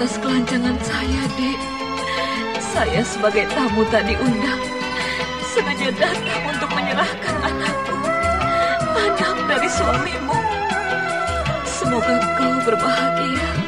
atas kelancangan saya, Dek. Saya sebagai tamu tadi undang, sengaja datang untuk menyerahkan anakku, anak dari suamimu. Semoga kau berbahagia.